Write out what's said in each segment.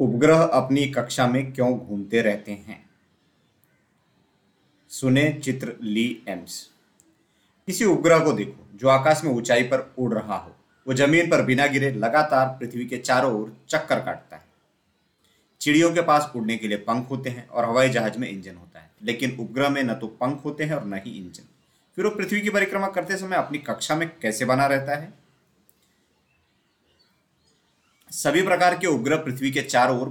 उपग्रह अपनी कक्षा में क्यों घूमते रहते हैं? सुने चित्र ली एम्स। किसी उपग्रह को देखो, जो आकाश में ऊंचाई पर उड़ रहा हो। वो ज़मीन पर बिना गिरे लगातार पृथ्वी के चारों ओर चक्कर काटता है। चिड़ियों के पास उड़ने के लिए पंख होते हैं और हवाई जहाज़ में इंजन होता है। लेकिन उपग्रह में न तो पंख होते हैं और न ही इंजन। फिर वो पृथ्वी की परिक्रमा करते समय अपनी कक्षा में कैसे बना रहता है? सभी प्रकार के उपग्रह पृथ्वी के चारों ओर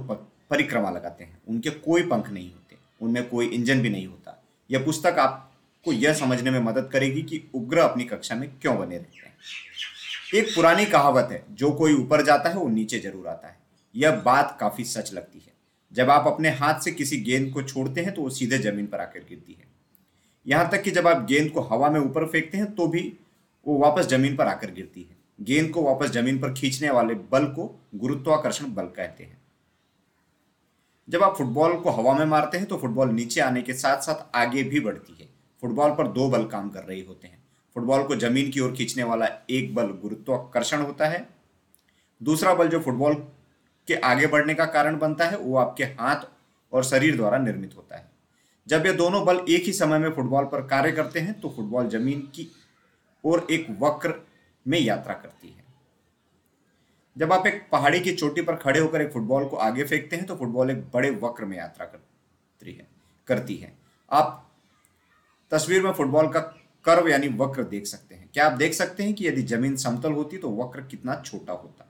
परिक्रमा लगाते हैं। उनके कोई पंख नहीं होते। उनमें कोई इंजन भी नहीं होता। यह पुस्तक आपको यह समझने में मदद करेगी कि उपग्रह अपनी कक्षा में क्यों बने रहते हैं। एक पुरानी कहावत है, जो कोई ऊपर जाता है, वो नीचे ज़रूर आता है। यह बात काफ़ी सच लगती है। जब आप अपने हाथ से किसी गेंद को छोड़ते हैं तो वो सीधे ज़मीन पर आकर गिरती है। यहाँ तक कि जब आप गेंद को हवा में ऊपर फेंकते हैं तो भी वो वापस ज़मीन पर आकर गिरती है। गेंद को वापस ज़मीन पर खींचने वाले बल को गुरुत्वाकर्षण बल कहते हैं। जब आप फुटबॉल को हवा में मारते हैं तो फुटबॉल नीचे आने के साथ साथ आगे भी बढ़ती है। फुटबॉल पर दो बल काम कर रहे होते हैं। फुटबॉल को ज़मीन की ओर खींचने वाला एक बल गुरुत्वाकर्षण होता है। दूसरा बल जो फुटबॉल के आगे बढ़ने का कारण बनता है, वो आपके हाथ और शरीर द्वारा निर्मित होता है। जब ये दोनों बल एक ही समय में फुटबॉल पर कार्य करते हैं तो फुटबॉल ज़मीन की ओर एक वक्र में यात्रा करती है। जब आप एक पहाड़ी की चोटी पर खड़े होकर एक फुटबॉल को आगे फेंकते हैं तो फुटबॉल एक बड़े वक्र में यात्रा करती है करती है। आप तस्वीर में फुटबॉल का कर्व यानी वक्र देख सकते हैं। क्या आप देख सकते हैं कि यदि ज़मीन समतल होती तो वक्र कितना छोटा होता?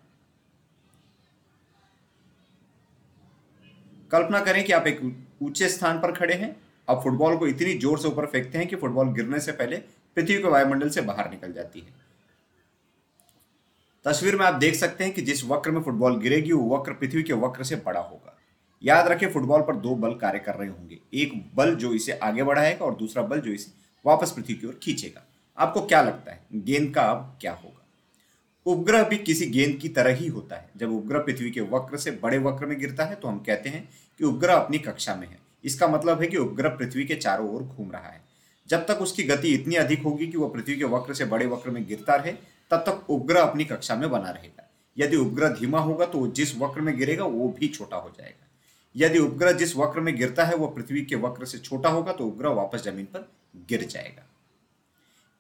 कल्पना करें कि आप एक ऊँचे स्थान पर खड़े हैं, आप फुटबॉल को इतनी ज़ोर से ऊपर फेंकते हैं कि फुटबॉल गिरने से पहले पृथ्वी के वायुमंडल से बाहर निकल जाती है। तस्वीर में आप देख सकते हैं कि जिस वक्र में फुटबॉल गिरेगी, वो वक्र पृथ्वी के वक्र से बड़ा होगा। याद रखें, फुटबॉल पर दो बल कार्य कर रहे होंगे। एक बल जो इसे आगे बढ़ाएगा और दूसरा बल जो इसे वापस पृथ्वी की ओर खींचेगा। आपको क्या लगता है, गेंद का अब क्या होगा? उपग्रह भी किसी गेंद की तरह ही होता है। जब उपग्रह पृथ्वी के वक्र से बड़े वक्र में गिरता है तो हम कहते हैं कि उपग्रह अपनी कक्षा में है। इसका मतलब है कि उपग्रह पृथ्वी के चारों ओर घूम रहा है। जब तक उसकी गति इतनी अधिक होगी कि वह पृथ्वी के वक्र से बड़े वक्र में गिरता रहे, तब तक उपग्रह अपनी कक्षा में बना रहेगा। यदि उपग्रह धीमा होगा तो जिस वक्र में गिरेगा, वो भी छोटा हो जाएगा। यदि उपग्रह जिस वक्र में गिरता है वह पृथ्वी के वक्र से छोटा होगा तो उपग्रह वापस ज़मीन पर गिर जाएगा।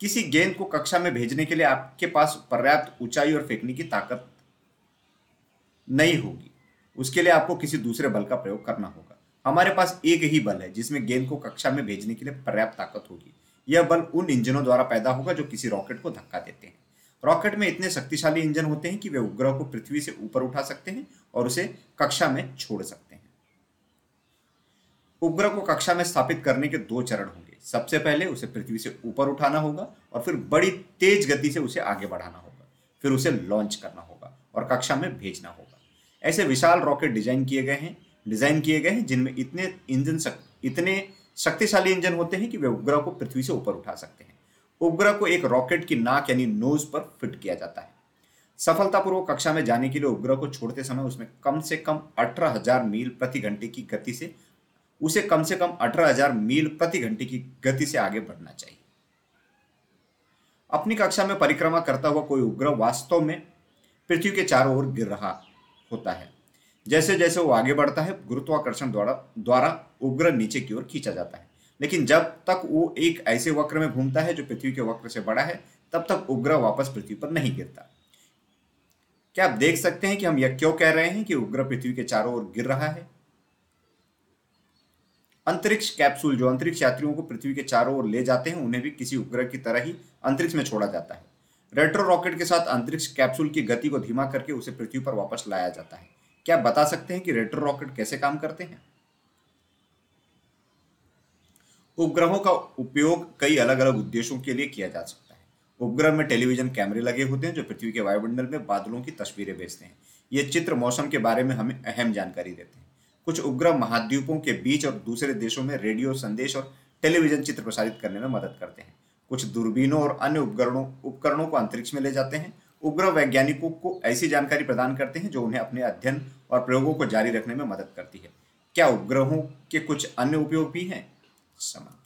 किसी गेंद को कक्षा में भेजने के लिए आपके पास पर्याप्त ऊंचाई और फेंकने की ताकत नहीं होगी। उसके लिए आपको किसी दूसरे बल का प्रयोग करना होगा। हमारे पास एक ही बल है, जिसमें गेंद को कक्षा में भेजने के लिए पर्याप्त ताकत होगी। यह बल उन इंजनों द्वारा पैदा होगा जो किसी रॉकेट को धक्का देते हैं। रॉकेट में इतने शक्तिशाली इंजन होते हैं कि वे उपग्रह को पृथ्वी से ऊपर उठा सकते हैं और उसे कक्षा में छोड़ सकते हैं। उपग्रह को कक्षा में स्थापित करने के दो चरण होंगे। सबसे पहले उसे पृथ्वी से ऊपर उठाना होगा और फिर बड़ी तेज गति से उसे आगे बढ़ाना होगा। फिर उसे लॉन्च करना होगा और कक्षा में भेजना होगा। ऐसे विशाल रॉकेट डिज़ाइन किए गए हैं डिज़ाइन किए गए हैं जिनमें इतने इंजन सक, इतने शक्तिशाली इंजन होते हैं कि वे उपग्रह को पृथ्वी से ऊपर उठा सकते हैं। उपग्रह को एक रॉकेट की नाक यानी नोज़ पर फिट किया जाता है। सफलतापूर्वक कक्षा में जाने के लिए उपग्रह को छोड़ते समय उसमें कम से कम अठारह हज़ार मील प्रति घंटे की गति से उसे कम से कम अठारह हज़ार मील प्रति घंटे की गति से आगे बढ़ना चाहिए। अपनी कक्षा में परिक्रमा करता हुआ कोई उपग्रह वास्तव में पृथ्वी के चारों ओर गिर रहा होता है। जैसे जैसे वो आगे बढ़ता है, गुरुत्वाकर्षण द्वारा द्वारा उपग्रह नीचे की ओर खींचा जाता है। लेकिन जब तक वो एक ऐसे वक्र में घूमता है, जो पृथ्वी के वक्र से बड़ा है, तब तक उपग्रह वापस पृथ्वी पर नहीं गिरता। क्या आप देख सकते हैं कि हम यह क्यों कह रहे हैं कि उपग्रह पृथ्वी के चारों ओर गिर रहा है? अंतरिक्ष कैप्सूल, जो अंतरिक्ष यात्रियों को पृथ्वी के चारों ओर ले जाते हैं, उन्हें भी किसी उपग्रह की तरह ही अंतरिक्ष में छोड़ा जाता है। रेट्रो रॉकेट के साथ अंतरिक्ष कैप्सूल की गति को धीमा करके उसे पृथ्वी पर वापस लाया जाता है। क्या बता सकते हैं कि रेट्रो रॉकेट कैसे काम करते हैं? उपग्रहों का उपयोग कई अलग अलग उद्देश्यों के लिए किया जा सकता है। उपग्रह में टेलीविज़न कैमरे लगे होते हैं जो पृथ्वी के वायुमंडल में बादलों की तस्वीरें भेजते हैं। ये चित्र मौसम के बारे में हमें अहम जानकारी देते हैं। कुछ उपग्रह महाद्वीपों के बीच और दूसरे देशों में रेडियो संदेश और टेलीविज़न चित्र प्रसारित करने में मदद करते हैं। कुछ दूरबीनों और अन्य उपकरणों उपकरणों को अंतरिक्ष में ले जाते हैं उपग्रह वैज्ञानिकों को ऐसी जानकारी प्रदान करते हैं जो उन्हें अपने अध्ययन और प्रयोगों को जारी रखने में मदद करती है। क्या उपग्रहों के कुछ अन्य उपयोग भी हैं? समाप्त।